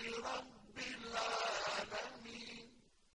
لِرَبِّ الْعَالَمِينَ.